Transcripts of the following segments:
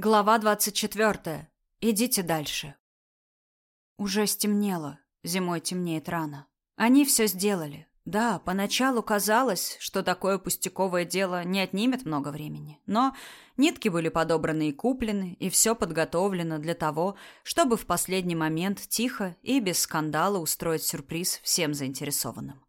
Глава двадцать четвертая. Идите дальше. Уже стемнело. Зимой темнеет рано. Они все сделали. Да, поначалу казалось, что такое пустяковое дело не отнимет много времени. Но нитки были подобраны и куплены, и все подготовлено для того, чтобы в последний момент тихо и без скандала устроить сюрприз всем заинтересованным.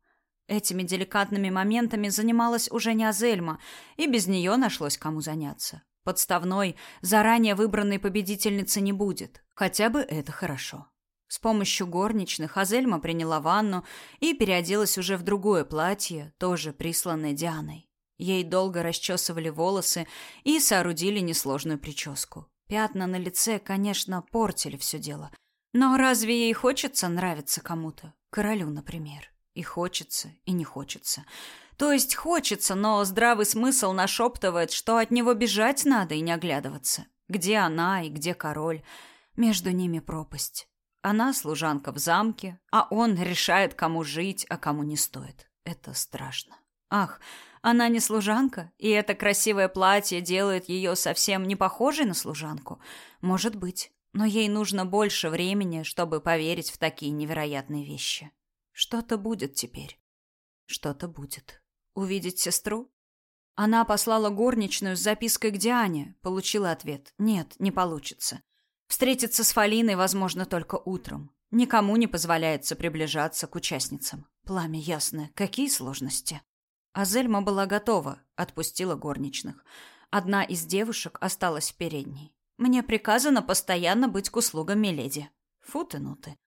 Этими деликатными моментами занималась уже не Азельма, и без нее нашлось кому заняться. Подставной, заранее выбранной победительницы не будет. Хотя бы это хорошо. С помощью горничных Азельма приняла ванну и переоделась уже в другое платье, тоже присланное Дианой. Ей долго расчесывали волосы и соорудили несложную прическу. Пятна на лице, конечно, портили все дело. Но разве ей хочется нравиться кому-то? Королю, например. И хочется, и не хочется. То есть хочется, но здравый смысл нашептывает, что от него бежать надо и не оглядываться. Где она и где король? Между ними пропасть. Она служанка в замке, а он решает, кому жить, а кому не стоит. Это страшно. Ах, она не служанка, и это красивое платье делает ее совсем не похожей на служанку. Может быть, но ей нужно больше времени, чтобы поверить в такие невероятные вещи. Что-то будет теперь. Что-то будет. Увидеть сестру? Она послала горничную с запиской к Диане, получила ответ. Нет, не получится. Встретиться с Фалиной возможно только утром. Никому не позволяется приближаться к участницам. Пламя ясное. Какие сложности? Азельма была готова, отпустила горничных. Одна из девушек осталась в передней. Мне приказано постоянно быть к услугам Миледи. Фу ты, ну ты.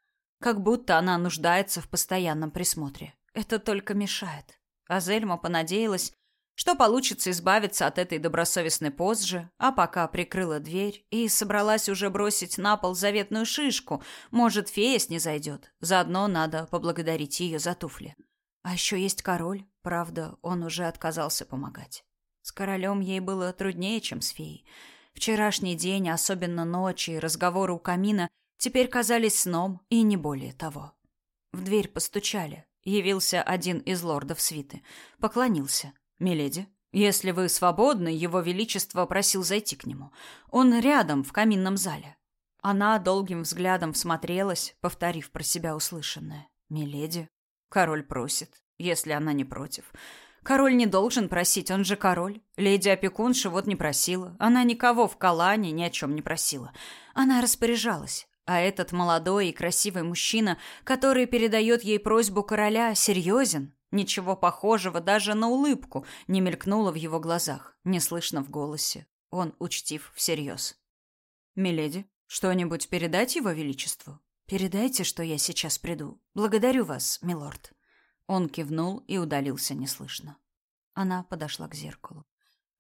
Как будто она нуждается в постоянном присмотре. Это только мешает. Азельма понадеялась, что получится избавиться от этой добросовестной позже, а пока прикрыла дверь и собралась уже бросить на пол заветную шишку. Может, фея снизойдет. Заодно надо поблагодарить ее за туфли. А еще есть король. Правда, он уже отказался помогать. С королем ей было труднее, чем с феей. Вчерашний день, особенно ночи и разговоры у камина, теперь казались сном и не более того. В дверь постучали. Явился один из лордов свиты. Поклонился. «Миледи, если вы свободны, его величество просил зайти к нему. Он рядом, в каминном зале». Она долгим взглядом всмотрелась, повторив про себя услышанное. «Миледи, король просит, если она не против». Король не должен просить, он же король. Леди опекунша вот не просила. Она никого в Калане ни о чем не просила. Она распоряжалась. А этот молодой и красивый мужчина, который передает ей просьбу короля, серьезен. Ничего похожего даже на улыбку не мелькнуло в его глазах, не слышно в голосе. Он учтив всерьез. «Миледи, что-нибудь передать его величеству?» «Передайте, что я сейчас приду. Благодарю вас, милорд». Он кивнул и удалился неслышно. Она подошла к зеркалу.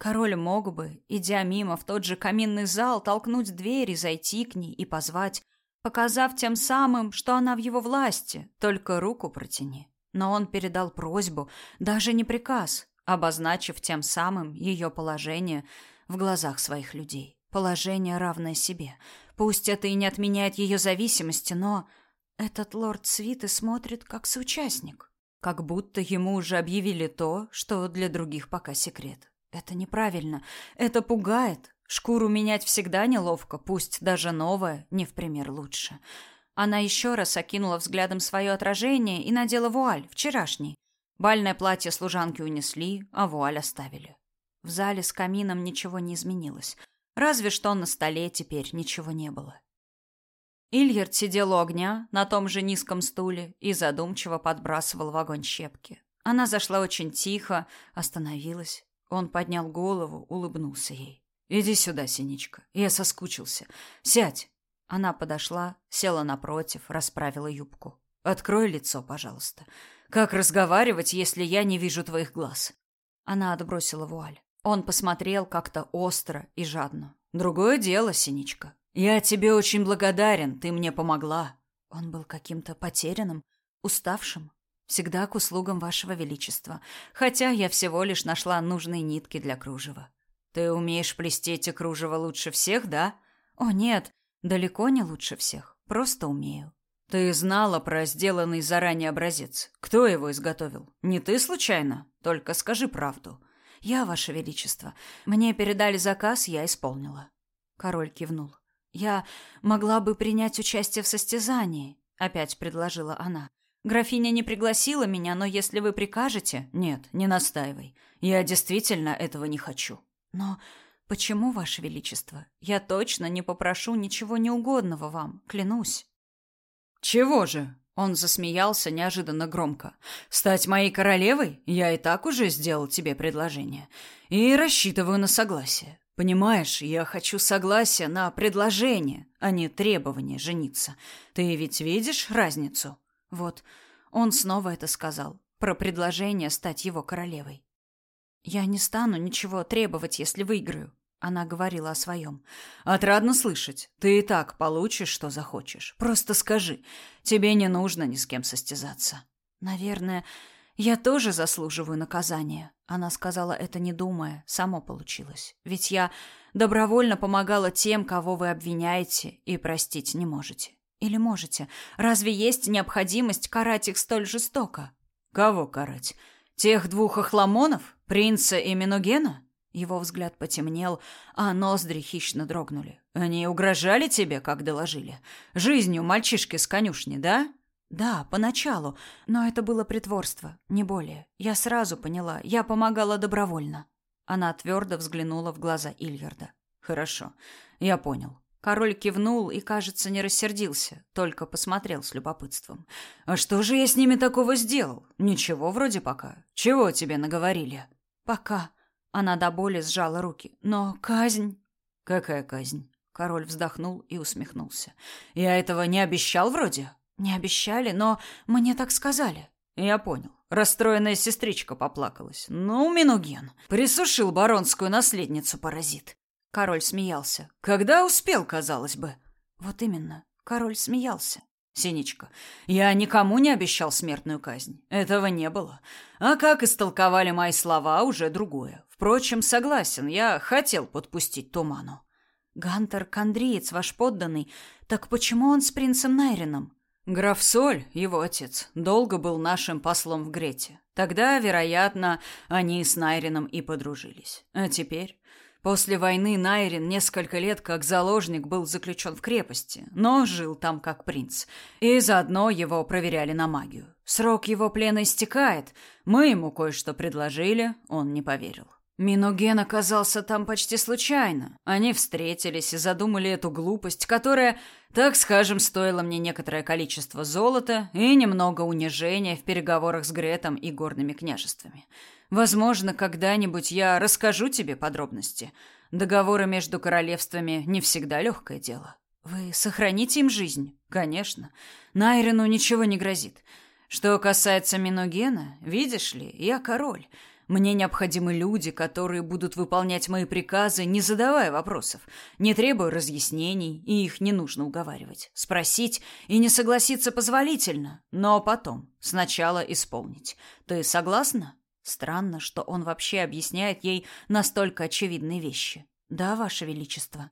Король мог бы, идя мимо в тот же каминный зал, толкнуть дверь и зайти к ней и позвать, показав тем самым, что она в его власти, только руку протяни. Но он передал просьбу, даже не приказ, обозначив тем самым ее положение в глазах своих людей. Положение, равное себе. Пусть это и не отменяет ее зависимости, но этот лорд Свиты смотрит как соучастник. Как будто ему уже объявили то, что для других пока секрет. Это неправильно. Это пугает. Шкуру менять всегда неловко, пусть даже новая, не в пример лучше. Она еще раз окинула взглядом свое отражение и надела вуаль, вчерашний. Бальное платье служанки унесли, а вуаль оставили. В зале с камином ничего не изменилось. Разве что на столе теперь ничего не было. Ильярд сидел у огня на том же низком стуле и задумчиво подбрасывал в огонь щепки. Она зашла очень тихо, остановилась. Он поднял голову, улыбнулся ей. Иди сюда, Синичка. Я соскучился. Сядь. Она подошла, села напротив, расправила юбку. Открой лицо, пожалуйста. Как разговаривать, если я не вижу твоих глаз? Она отбросила вуаль. Он посмотрел как-то остро и жадно. Другое дело, Синичка. Я тебе очень благодарен, ты мне помогла. Он был каким-то потерянным, уставшим. Всегда к услугам вашего величества, хотя я всего лишь нашла нужные нитки для кружева. Ты умеешь плести эти кружева лучше всех, да? О, нет, далеко не лучше всех. Просто умею. Ты знала про сделанный заранее образец. Кто его изготовил? Не ты случайно? Только скажи правду. Я, ваше величество. Мне передали заказ, я исполнила. Король кивнул. Я могла бы принять участие в состязании, опять предложила она. Графиня не пригласила меня, но если вы прикажете... Нет, не настаивай. Я действительно этого не хочу. Но почему, ваше величество? Я точно не попрошу ничего неугодного вам, клянусь. Чего же? Он засмеялся неожиданно громко. «Стать моей королевой? Я и так уже сделал тебе предложение. И рассчитываю на согласие. Понимаешь, я хочу согласия на предложение, а не требование жениться. Ты ведь видишь разницу?» Вот, он снова это сказал. Про предложение стать его королевой. «Я не стану ничего требовать, если выиграю», она говорила о своем. «Отрадно слышать. Ты и так получишь, что захочешь. Просто скажи. Тебе не нужно ни с кем состязаться». «Наверное, я тоже заслуживаю наказания». Она сказала это не думая. Само получилось. Ведь я добровольно помогала тем, кого вы обвиняете, и простить не можете. Или можете? Разве есть необходимость карать их столь жестоко? Кого карать? Тех двух охламонов? Принца и Миногена? Его взгляд потемнел, а ноздри хищно дрогнули. Они угрожали тебе, как доложили? Жизнью мальчишки с конюшни, да? Да, поначалу, но это было притворство, не более. Я сразу поняла, я помогала добровольно. Она твердо взглянула в глаза Ильярда. Хорошо, я понял. Король кивнул и, кажется, не рассердился, только посмотрел с любопытством. А что же я с ними такого сделал? Ничего вроде пока. Чего тебе наговорили? Пока. Она до боли сжала руки. Но казнь... Какая казнь? Король вздохнул и усмехнулся. Я этого не обещал вроде? Не обещали, но мне так сказали. Я понял. Расстроенная сестричка поплакалась. Ну, Минуген, присушил баронскую наследницу паразит. Король смеялся. Когда успел, казалось бы. Вот именно. Король смеялся. Синичка, я никому не обещал смертную казнь. Этого не было. А как истолковали мои слова, уже другое. Впрочем, согласен, я хотел подпустить туману. Гантер Кандриец, ваш подданный, так почему он с принцем Найрином? Граф Соль, его отец, долго был нашим послом в Грете. Тогда, вероятно, они с Найрином и подружились. А теперь После войны Найрин несколько лет как заложник был заключен в крепости, но жил там как принц. И заодно его проверяли на магию. Срок его плена истекает. Мы ему кое-что предложили, он не поверил. Миноген оказался там почти случайно. Они встретились и задумали эту глупость, которая, так скажем, стоила мне некоторое количество золота и немного унижения в переговорах с Гретом и горными княжествами. Возможно, когда-нибудь я расскажу тебе подробности. Договоры между королевствами не всегда легкое дело. Вы сохраните им жизнь? Конечно. Найрену ничего не грозит. Что касается Миногена, видишь ли, я король. Мне необходимы люди, которые будут выполнять мои приказы, не задавая вопросов, не требуя разъяснений, и их не нужно уговаривать. Спросить и не согласиться позволительно, но потом, сначала исполнить. Ты согласна? Странно, что он вообще объясняет ей настолько очевидные вещи. Да, ваше величество.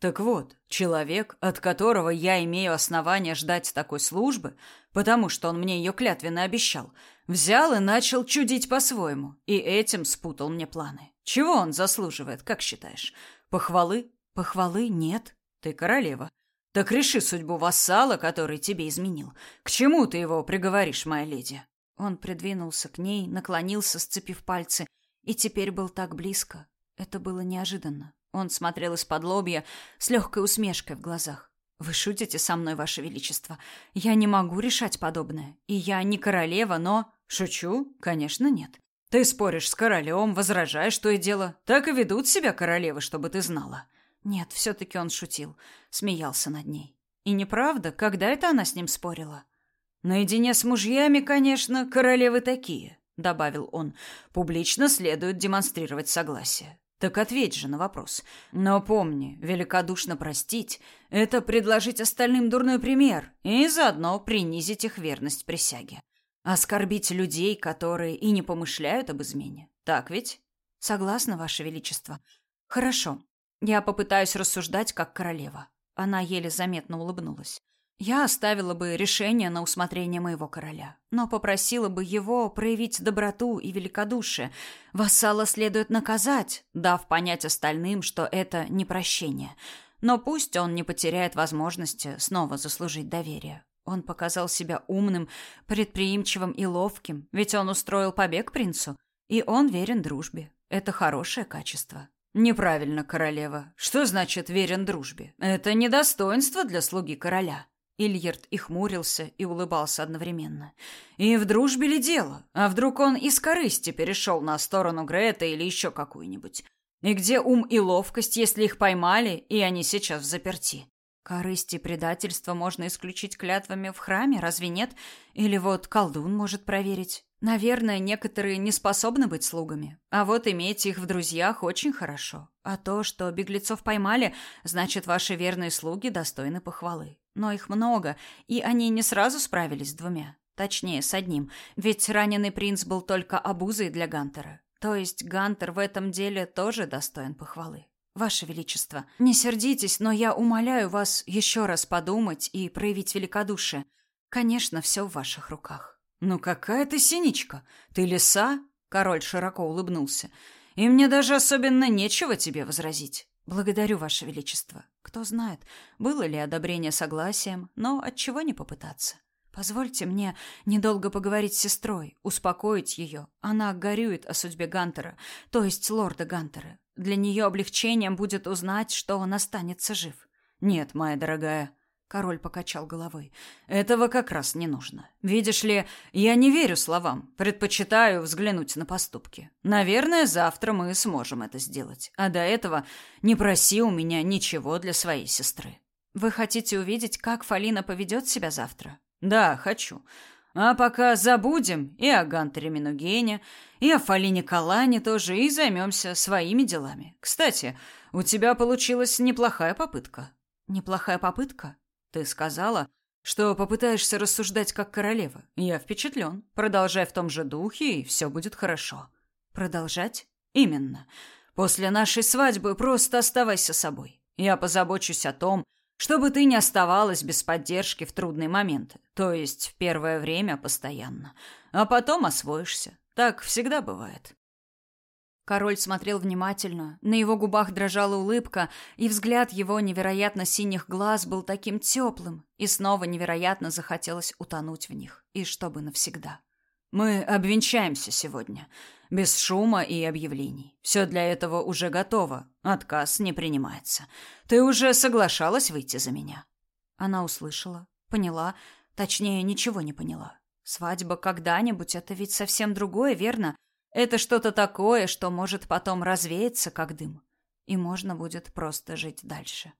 Так вот, человек, от которого я имею основания ждать такой службы, потому что он мне ее клятвенно обещал, взял и начал чудить по-своему, и этим спутал мне планы. Чего он заслуживает, как считаешь? Похвалы? Похвалы нет. Ты королева. Так реши судьбу вассала, который тебе изменил. К чему ты его приговоришь, моя леди? Он придвинулся к ней, наклонился, сцепив пальцы, и теперь был так близко. Это было неожиданно. Он смотрел из-под лобья с легкой усмешкой в глазах. «Вы шутите со мной, Ваше Величество? Я не могу решать подобное. И я не королева, но...» «Шучу? Конечно, нет. Ты споришь с королем, возражаешь, что и дело. Так и ведут себя королевы, чтобы ты знала». Нет, все-таки он шутил. Смеялся над ней. И неправда, когда это она с ним спорила? Наедине с мужьями, конечно, королевы такие, добавил он. Публично следует демонстрировать согласие. Так ответь же на вопрос. Но помни, великодушно простить это предложить остальным дурной пример и заодно принизить их верность присяге. Оскорбить людей, которые и не помышляют об измене. Так ведь? Согласна, ваше величество. Хорошо. Я попытаюсь рассуждать как королева. Она еле заметно улыбнулась. Я оставила бы решение на усмотрение моего короля, но попросила бы его проявить доброту и великодушие. Вассала следует наказать, дав понять остальным, что это не прощение. Но пусть он не потеряет возможности снова заслужить доверие. Он показал себя умным, предприимчивым и ловким, ведь он устроил побег принцу, и он верен дружбе. Это хорошее качество. Неправильно, королева. Что значит верен дружбе? Это недостоинство для слуги короля. Ильярд и хмурился, и улыбался одновременно. «И в дружбе ли дело? А вдруг он из корысти перешел на сторону Грета или еще какую-нибудь? И где ум и ловкость, если их поймали, и они сейчас в заперти?» Корысть и предательство можно исключить клятвами в храме, разве нет? Или вот колдун может проверить. Наверное, некоторые не способны быть слугами. А вот иметь их в друзьях очень хорошо. А то, что беглецов поймали, значит, ваши верные слуги достойны похвалы но их много, и они не сразу справились с двумя. Точнее, с одним, ведь раненый принц был только обузой для Гантера. То есть Гантер в этом деле тоже достоин похвалы. Ваше Величество, не сердитесь, но я умоляю вас еще раз подумать и проявить великодушие. Конечно, все в ваших руках. Ну какая ты синичка? Ты лиса? Король широко улыбнулся. И мне даже особенно нечего тебе возразить. Благодарю, Ваше Величество. Кто знает, было ли одобрение согласием, но от чего не попытаться. Позвольте мне недолго поговорить с сестрой, успокоить ее. Она горюет о судьбе Гантера, то есть лорда Гантера. Для нее облегчением будет узнать, что он останется жив. Нет, моя дорогая, Король покачал головой. Этого как раз не нужно. Видишь ли, я не верю словам, предпочитаю взглянуть на поступки. Наверное, завтра мы сможем это сделать. А до этого не проси у меня ничего для своей сестры. Вы хотите увидеть, как Фалина поведет себя завтра? Да, хочу. А пока забудем и о Гантере Минугене, и о Фалине Калане тоже, и займемся своими делами. Кстати, у тебя получилась неплохая попытка. Неплохая попытка? Ты сказала, что попытаешься рассуждать как королева. Я впечатлен. Продолжай в том же духе, и все будет хорошо. Продолжать? Именно. После нашей свадьбы просто оставайся собой. Я позабочусь о том, чтобы ты не оставалась без поддержки в трудные моменты, то есть в первое время постоянно, а потом освоишься. Так всегда бывает. Король смотрел внимательно, на его губах дрожала улыбка, и взгляд его невероятно синих глаз был таким теплым, и снова невероятно захотелось утонуть в них, и чтобы навсегда. Мы обвенчаемся сегодня, без шума и объявлений. Все для этого уже готово, отказ не принимается. Ты уже соглашалась выйти за меня? Она услышала, поняла, точнее, ничего не поняла. Свадьба когда-нибудь это ведь совсем другое, верно? Это что-то такое, что может потом развеяться, как дым. И можно будет просто жить дальше.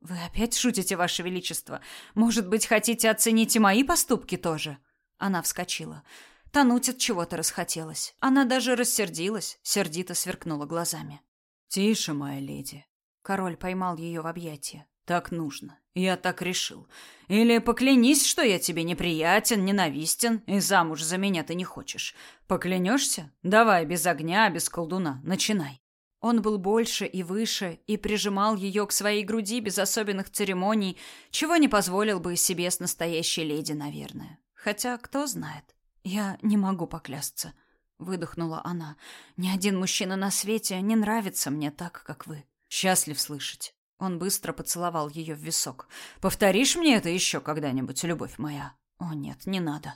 Вы опять шутите, Ваше Величество? Может быть, хотите оценить и мои поступки тоже? Она вскочила. Тонуть от чего-то расхотелось. Она даже рассердилась, сердито сверкнула глазами. «Тише, моя леди». Король поймал ее в объятия. Так нужно. Я так решил. Или поклянись, что я тебе неприятен, ненавистен, и замуж за меня ты не хочешь. Поклянешься? Давай, без огня, без колдуна. Начинай. Он был больше и выше и прижимал ее к своей груди без особенных церемоний, чего не позволил бы себе с настоящей леди, наверное. Хотя, кто знает. Я не могу поклясться. Выдохнула она. Ни один мужчина на свете не нравится мне так, как вы. Счастлив слышать. Он быстро поцеловал ее в висок. «Повторишь мне это еще когда-нибудь, любовь моя?» «О, нет, не надо.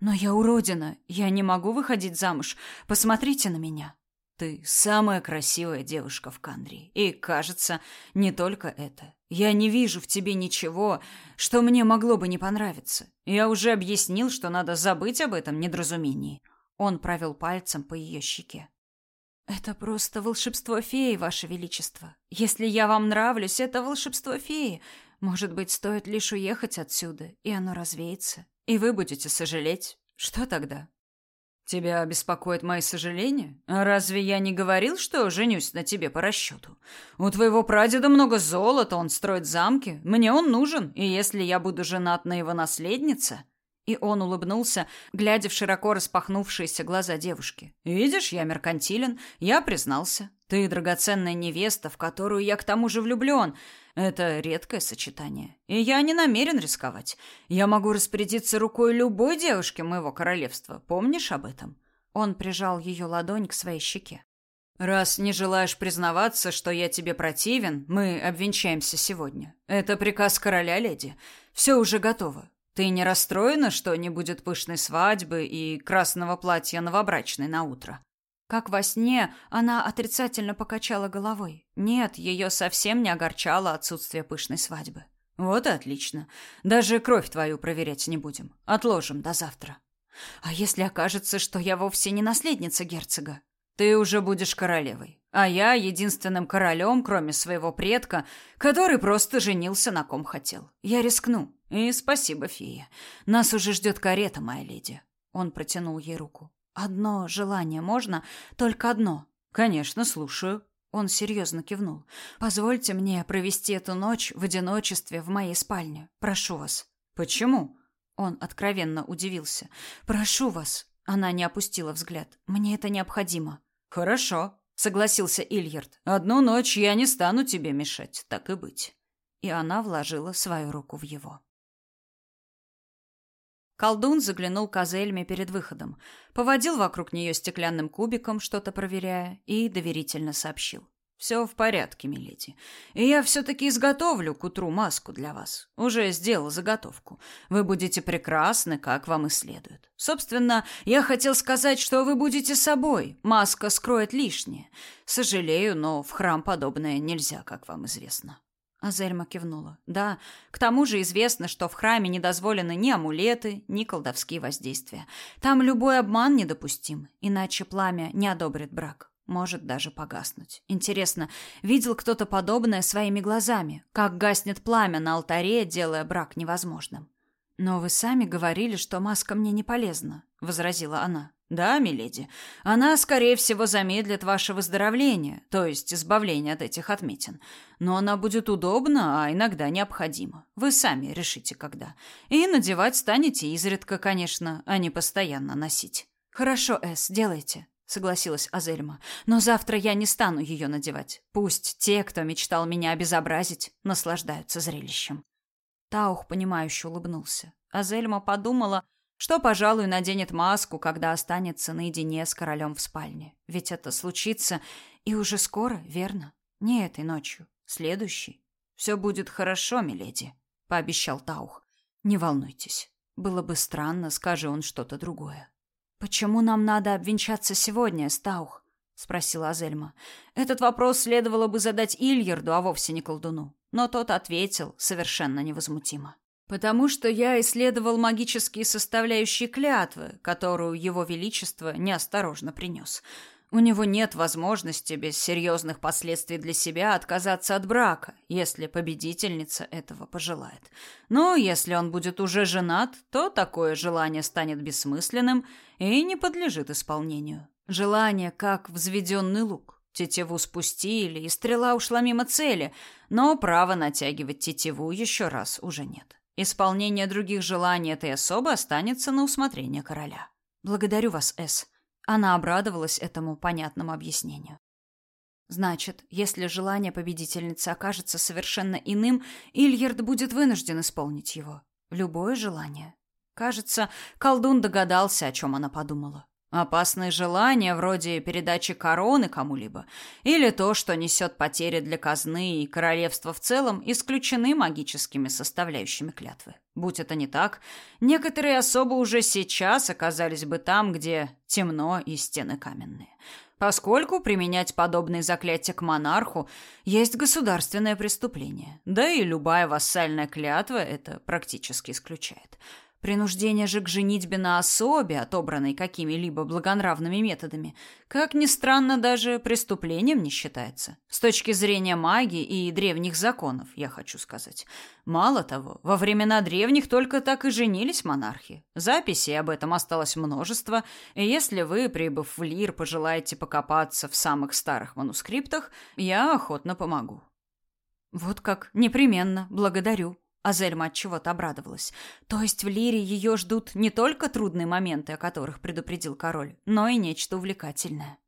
Но я уродина. Я не могу выходить замуж. Посмотрите на меня». «Ты самая красивая девушка в Кандрии. И, кажется, не только это. Я не вижу в тебе ничего, что мне могло бы не понравиться. Я уже объяснил, что надо забыть об этом недоразумении». Он провел пальцем по ее щеке. Это просто волшебство феи, ваше величество. Если я вам нравлюсь, это волшебство феи. Может быть, стоит лишь уехать отсюда, и оно развеется, и вы будете сожалеть. Что тогда? Тебя беспокоит мои сожаления? А разве я не говорил, что женюсь на тебе по расчету? У твоего прадеда много золота, он строит замки. Мне он нужен, и если я буду женат на его наследнице, И он улыбнулся, глядя в широко распахнувшиеся глаза девушки. «Видишь, я меркантилен, я признался. Ты драгоценная невеста, в которую я к тому же влюблен. Это редкое сочетание. И я не намерен рисковать. Я могу распорядиться рукой любой девушки моего королевства. Помнишь об этом?» Он прижал ее ладонь к своей щеке. «Раз не желаешь признаваться, что я тебе противен, мы обвенчаемся сегодня. Это приказ короля, леди. Все уже готово. Ты не расстроена, что не будет пышной свадьбы и красного платья новобрачной на утро? Как во сне, она отрицательно покачала головой. Нет, ее совсем не огорчало отсутствие пышной свадьбы. Вот и отлично. Даже кровь твою проверять не будем. Отложим до завтра. А если окажется, что я вовсе не наследница герцога? Ты уже будешь королевой, а я единственным королем, кроме своего предка, который просто женился на ком хотел. Я рискну. И спасибо, фея. Нас уже ждет карета, моя леди. Он протянул ей руку. Одно желание можно, только одно. Конечно, слушаю. Он серьезно кивнул. Позвольте мне провести эту ночь в одиночестве в моей спальне. Прошу вас. Почему? Он откровенно удивился. Прошу вас. Она не опустила взгляд. Мне это необходимо. Хорошо, согласился Ильярд. Одну ночь я не стану тебе мешать, так и быть. И она вложила свою руку в его. Колдун заглянул к Азельме перед выходом, поводил вокруг нее стеклянным кубиком, что-то проверяя, и доверительно сообщил: «Все в порядке, миледи. И я все-таки изготовлю к утру маску для вас. Уже сделал заготовку. Вы будете прекрасны, как вам и следует. Собственно, я хотел сказать, что вы будете собой. Маска скроет лишнее. Сожалею, но в храм подобное нельзя, как вам известно». Азельма кивнула. Да, к тому же известно, что в храме не дозволены ни амулеты, ни колдовские воздействия. Там любой обман недопустим, иначе пламя не одобрит брак может даже погаснуть. Интересно, видел кто-то подобное своими глазами, как гаснет пламя на алтаре, делая брак невозможным? Но вы сами говорили, что маска мне не полезна, возразила она. Да, миледи. Она, скорее всего, замедлит ваше выздоровление, то есть избавление от этих отметин. Но она будет удобна, а иногда необходима. Вы сами решите, когда. И надевать станете изредка, конечно, а не постоянно носить. Хорошо, Эс, делайте согласилась Азельма. Но завтра я не стану ее надевать. Пусть те, кто мечтал меня обезобразить, наслаждаются зрелищем. Таух понимающе улыбнулся. Азельма подумала, что, пожалуй, наденет маску, когда останется наедине с королем в спальне. Ведь это случится и уже скоро, верно? Не этой ночью, следующей. Все будет хорошо, миледи, пообещал Таух. Не волнуйтесь. Было бы странно, скажи он что-то другое. «Почему нам надо обвенчаться сегодня, Стаух?» — спросила Азельма. Этот вопрос следовало бы задать Ильярду, а вовсе не колдуну. Но тот ответил совершенно невозмутимо. «Потому что я исследовал магические составляющие клятвы, которую его величество неосторожно принес. У него нет возможности без серьезных последствий для себя отказаться от брака, если победительница этого пожелает. Но если он будет уже женат, то такое желание станет бессмысленным и не подлежит исполнению. Желание как взведенный лук. Тетиву спустили, и стрела ушла мимо цели, но права натягивать тетиву еще раз уже нет. Исполнение других желаний этой особы останется на усмотрение короля. Благодарю вас, С. Она обрадовалась этому понятному объяснению. Значит, если желание победительницы окажется совершенно иным, Ильярд будет вынужден исполнить его. Любое желание. Кажется, колдун догадался, о чем она подумала. Опасные желания, вроде передачи короны кому-либо, или то, что несет потери для казны и королевства в целом, исключены магическими составляющими клятвы. Будь это не так, некоторые особо уже сейчас оказались бы там, где темно и стены каменные. Поскольку применять подобные заклятия к монарху есть государственное преступление. Да и любая вассальная клятва это практически исключает. Принуждение же к женитьбе на особе, отобранной какими-либо благонравными методами, как ни странно, даже преступлением не считается. С точки зрения магии и древних законов, я хочу сказать. Мало того, во времена древних только так и женились монархи. Записей об этом осталось множество, и если вы, прибыв в Лир, пожелаете покопаться в самых старых манускриптах, я охотно помогу. Вот как, непременно, благодарю. Азельма от чего-то обрадовалась. То есть в Лире ее ждут не только трудные моменты, о которых предупредил король, но и нечто увлекательное.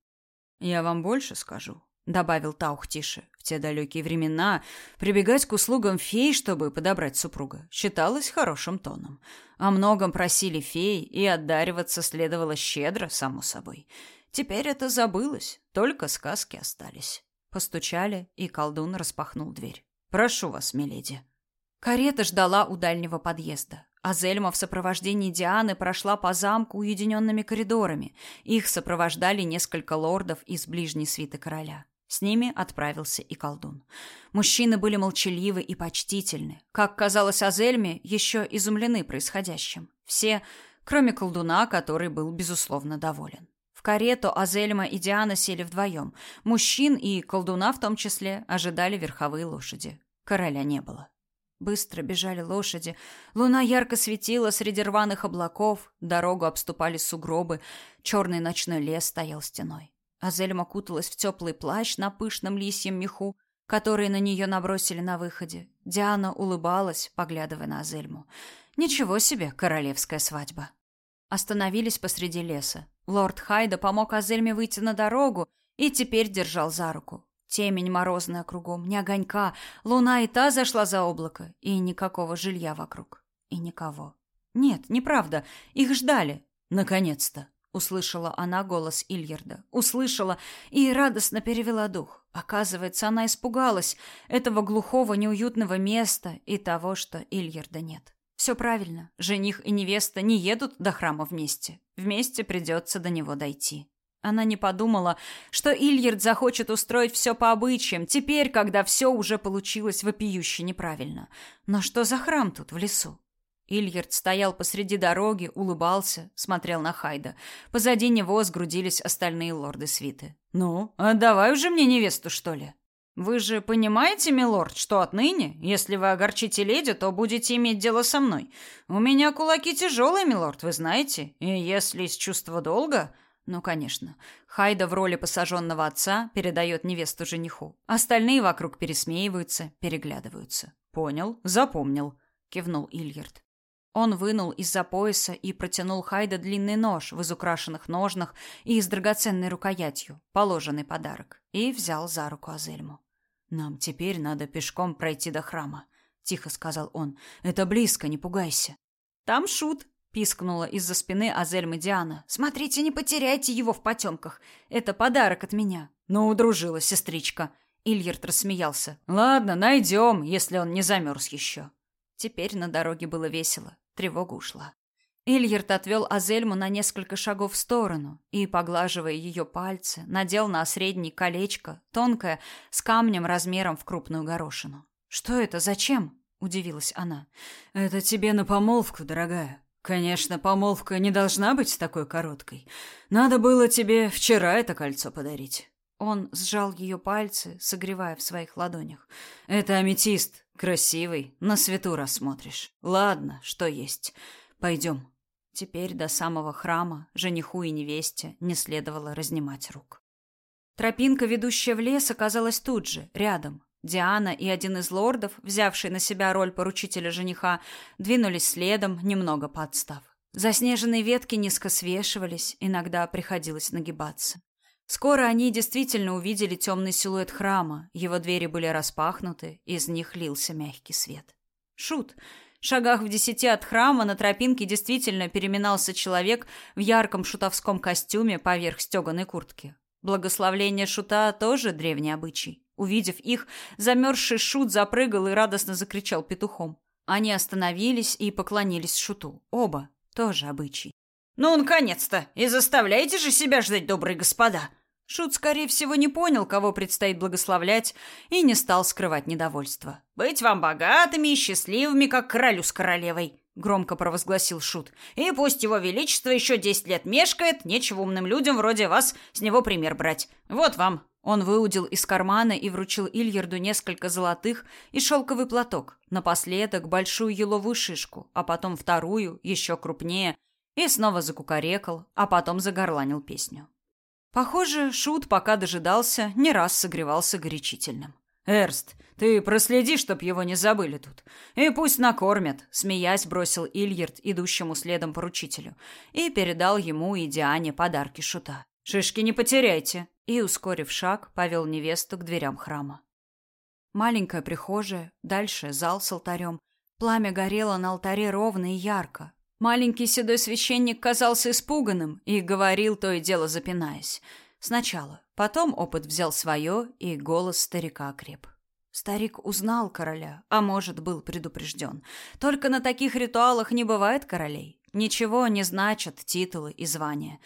Я вам больше скажу, добавил Таух тише. В те далекие времена прибегать к услугам фей, чтобы подобрать супруга, считалось хорошим тоном. О многом просили феи, и отдариваться следовало щедро, само собой. Теперь это забылось, только сказки остались. Постучали, и колдун распахнул дверь. Прошу вас, миледи. Карета ждала у дальнего подъезда. А Зельма в сопровождении Дианы прошла по замку уединенными коридорами. Их сопровождали несколько лордов из ближней свиты короля. С ними отправился и колдун. Мужчины были молчаливы и почтительны. Как казалось Азельме, еще изумлены происходящим. Все, кроме колдуна, который был, безусловно, доволен. В карету Азельма и Диана сели вдвоем. Мужчин и колдуна в том числе ожидали верховые лошади. Короля не было. Быстро бежали лошади. Луна ярко светила среди рваных облаков. Дорогу обступали сугробы. Черный ночной лес стоял стеной. Азельма куталась в теплый плащ на пышном лисьем меху, который на нее набросили на выходе. Диана улыбалась, поглядывая на Азельму. Ничего себе, королевская свадьба. Остановились посреди леса. Лорд Хайда помог Азельме выйти на дорогу и теперь держал за руку. Темень морозная кругом, ни огонька, луна и та зашла за облако, и никакого жилья вокруг. И никого. Нет, неправда, их ждали. Наконец-то, услышала она голос Ильярда. Услышала и радостно перевела дух. Оказывается, она испугалась этого глухого, неуютного места и того, что Ильярда нет. Все правильно. Жених и невеста не едут до храма вместе. Вместе придется до него дойти. Она не подумала, что Ильярд захочет устроить все по обычаям, теперь, когда все уже получилось вопиюще неправильно. Но что за храм тут в лесу? Ильярд стоял посреди дороги, улыбался, смотрел на Хайда. Позади него сгрудились остальные лорды свиты. «Ну, отдавай уже мне невесту, что ли?» «Вы же понимаете, милорд, что отныне, если вы огорчите леди, то будете иметь дело со мной? У меня кулаки тяжелые, милорд, вы знаете, и если из чувства долга...» Ну, конечно. Хайда в роли посаженного отца передает невесту жениху. Остальные вокруг пересмеиваются, переглядываются. «Понял, запомнил», — кивнул Ильярд. Он вынул из-за пояса и протянул Хайда длинный нож в изукрашенных ножнах и с драгоценной рукоятью, положенный подарок, и взял за руку Азельму. «Нам теперь надо пешком пройти до храма», — тихо сказал он. «Это близко, не пугайся». «Там шут», пискнула из-за спины Азельмы Диана. Смотрите, не потеряйте его в потемках. Это подарок от меня. Ну, удружила сестричка. Ильярд рассмеялся. Ладно, найдем, если он не замерз еще. Теперь на дороге было весело. Тревога ушла. Ильярд отвел Азельму на несколько шагов в сторону и, поглаживая ее пальцы, надел на средний колечко, тонкое, с камнем размером в крупную горошину. «Что это? Зачем?» – удивилась она. «Это тебе на помолвку, дорогая», Конечно, помолвка не должна быть такой короткой. Надо было тебе вчера это кольцо подарить. Он сжал ее пальцы, согревая в своих ладонях. Это аметист, красивый, на свету рассмотришь. Ладно, что есть. Пойдем. Теперь до самого храма жениху и невесте не следовало разнимать рук. Тропинка, ведущая в лес, оказалась тут же, рядом. Диана и один из лордов, взявший на себя роль поручителя жениха, двинулись следом, немного подстав. Заснеженные ветки низко свешивались, иногда приходилось нагибаться. Скоро они действительно увидели темный силуэт храма, его двери были распахнуты, из них лился мягкий свет. Шут. В шагах в десяти от храма на тропинке действительно переминался человек в ярком шутовском костюме поверх стеганой куртки. Благословление шута тоже древний обычай. Увидев их, замерзший шут запрыгал и радостно закричал петухом. Они остановились и поклонились шуту. Оба. Тоже обычай. «Ну, наконец-то! И заставляйте же себя ждать, добрые господа!» Шут, скорее всего, не понял, кого предстоит благословлять, и не стал скрывать недовольство. «Быть вам богатыми и счастливыми, как королю с королевой!» — громко провозгласил Шут. «И пусть его величество еще десять лет мешкает, нечего умным людям вроде вас с него пример брать. Вот вам, он выудил из кармана и вручил Ильярду несколько золотых и шелковый платок, напоследок большую еловую шишку, а потом вторую, еще крупнее, и снова закукарекал, а потом загорланил песню. Похоже, Шут, пока дожидался, не раз согревался горячительным. Эрст, ты проследи, чтоб его не забыли тут. И пусть накормят, смеясь, бросил Ильярд идущему следом поручителю и передал ему и Диане подарки шута. Шишки не потеряйте, и ускорив шаг, повел невесту к дверям храма. Маленькая прихожая, дальше зал с алтарем. Пламя горело на алтаре ровно и ярко. Маленький седой священник казался испуганным и говорил то и дело запинаясь. Сначала, потом опыт взял свое, и голос старика окреп. Старик узнал короля, а может, был предупрежден. Только на таких ритуалах не бывает королей. Ничего не значат титулы и звания.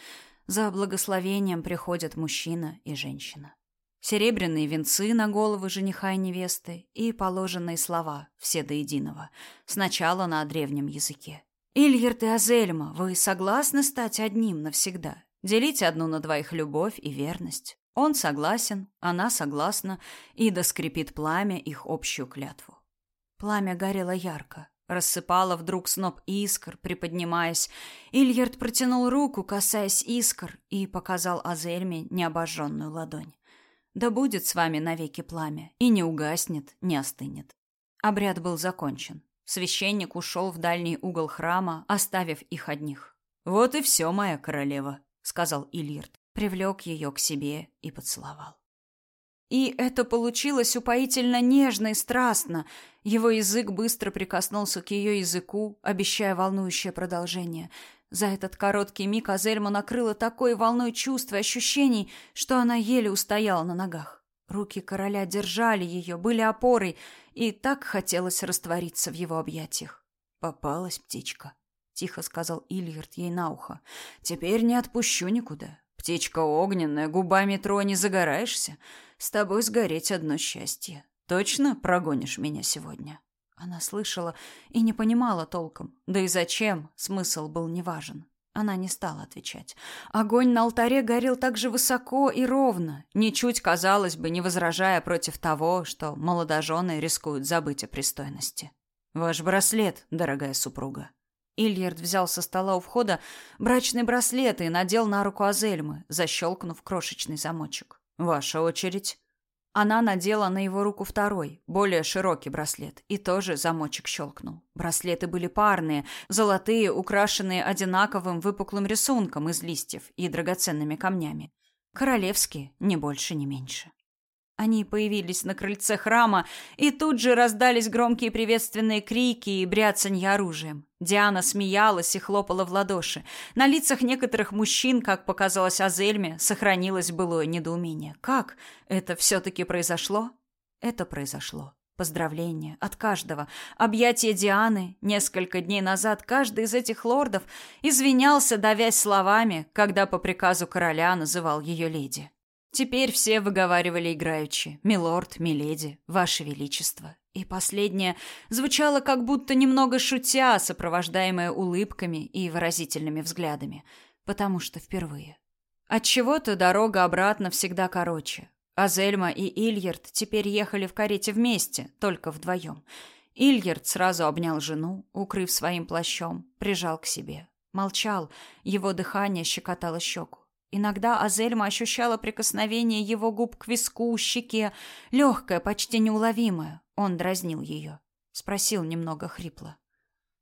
За благословением приходят мужчина и женщина. Серебряные венцы на головы жениха и невесты и положенные слова, все до единого, сначала на древнем языке. «Ильярд и Азельма, вы согласны стать одним навсегда? Делить одну на двоих любовь и верность?» Он согласен, она согласна, и доскрипит пламя их общую клятву. Пламя горело ярко, рассыпало вдруг сноп искр, приподнимаясь. Ильярд протянул руку, касаясь искр, и показал Азельме необожженную ладонь. Да будет с вами навеки пламя, и не угаснет, не остынет. Обряд был закончен. Священник ушел в дальний угол храма, оставив их одних. «Вот и все, моя королева», — сказал Ильярд, привлек ее к себе и поцеловал. И это получилось упоительно нежно и страстно. Его язык быстро прикоснулся к ее языку, обещая волнующее продолжение — за этот короткий миг Азельма накрыла такой волной чувств и ощущений, что она еле устояла на ногах. Руки короля держали ее, были опорой, и так хотелось раствориться в его объятиях. «Попалась птичка», — тихо сказал Ильярд ей на ухо. «Теперь не отпущу никуда. Птичка огненная, губами трони загораешься. С тобой сгореть одно счастье. Точно прогонишь меня сегодня?» Она слышала и не понимала толком. Да и зачем, смысл был неважен. Она не стала отвечать. Огонь на алтаре горел так же высоко и ровно, ничуть, казалось бы, не возражая против того, что молодожены рискуют забыть о пристойности. «Ваш браслет, дорогая супруга». Ильярд взял со стола у входа брачный браслет и надел на руку Азельмы, защелкнув крошечный замочек. «Ваша очередь». Она надела на его руку второй, более широкий браслет, и тоже замочек щелкнул. Браслеты были парные, золотые, украшенные одинаковым выпуклым рисунком из листьев и драгоценными камнями. Королевские, ни больше, ни меньше. Они появились на крыльце храма, и тут же раздались громкие приветственные крики и бряцанье оружием. Диана смеялась и хлопала в ладоши. На лицах некоторых мужчин, как показалось Азельме, сохранилось былое недоумение. Как это все-таки произошло? Это произошло. Поздравления от каждого. Объятия Дианы. Несколько дней назад каждый из этих лордов извинялся, давясь словами, когда по приказу короля называл ее леди. Теперь все выговаривали играючи: "Милорд, миледи, ваше величество". И последнее звучало как будто немного шутя, сопровождаемое улыбками и выразительными взглядами, потому что впервые. От чего-то дорога обратно всегда короче. А Зельма и Ильярд теперь ехали в карете вместе, только вдвоем. Ильярд сразу обнял жену, укрыв своим плащом, прижал к себе. Молчал, его дыхание щекотало щеку. Иногда Азельма ощущала прикосновение его губ к виску, щеке, легкое, почти неуловимое. Он дразнил ее. Спросил немного хрипло.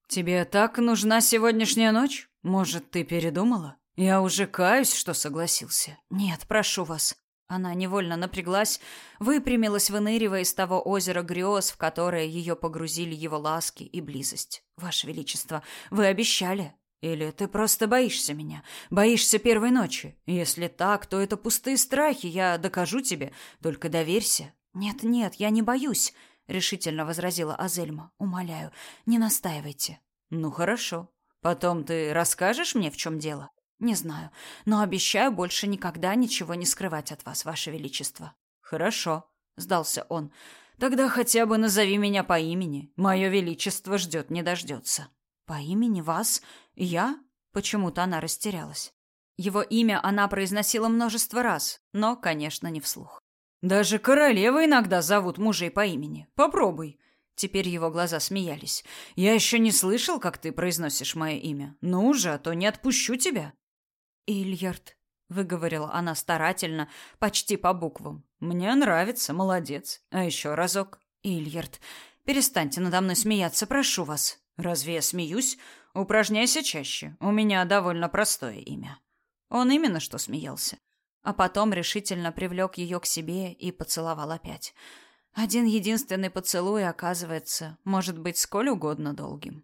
«Тебе так нужна сегодняшняя ночь? Может, ты передумала? Я уже каюсь, что согласился». «Нет, прошу вас». Она невольно напряглась, выпрямилась, выныривая из того озера грез, в которое ее погрузили его ласки и близость. «Ваше Величество, вы обещали». Или ты просто боишься меня? Боишься первой ночи? Если так, то это пустые страхи, я докажу тебе. Только доверься. Нет, нет, я не боюсь, решительно возразила Азельма. Умоляю, не настаивайте. Ну хорошо. Потом ты расскажешь мне, в чем дело? Не знаю, но обещаю больше никогда ничего не скрывать от вас, ваше величество. Хорошо, сдался он. Тогда хотя бы назови меня по имени. Мое величество ждет, не дождется. По имени вас? Я? Почему-то она растерялась. Его имя она произносила множество раз, но, конечно, не вслух. Даже королевы иногда зовут мужей по имени. Попробуй. Теперь его глаза смеялись. Я еще не слышал, как ты произносишь мое имя. Ну же, а то не отпущу тебя. Ильярд. выговорила она старательно, почти по буквам. Мне нравится, молодец. А еще разок. Ильярд, перестаньте надо мной смеяться, прошу вас. Разве я смеюсь? Упражняйся чаще. У меня довольно простое имя. Он именно что смеялся, а потом решительно привлек ее к себе и поцеловал опять. Один единственный поцелуй, оказывается, может быть сколь угодно долгим.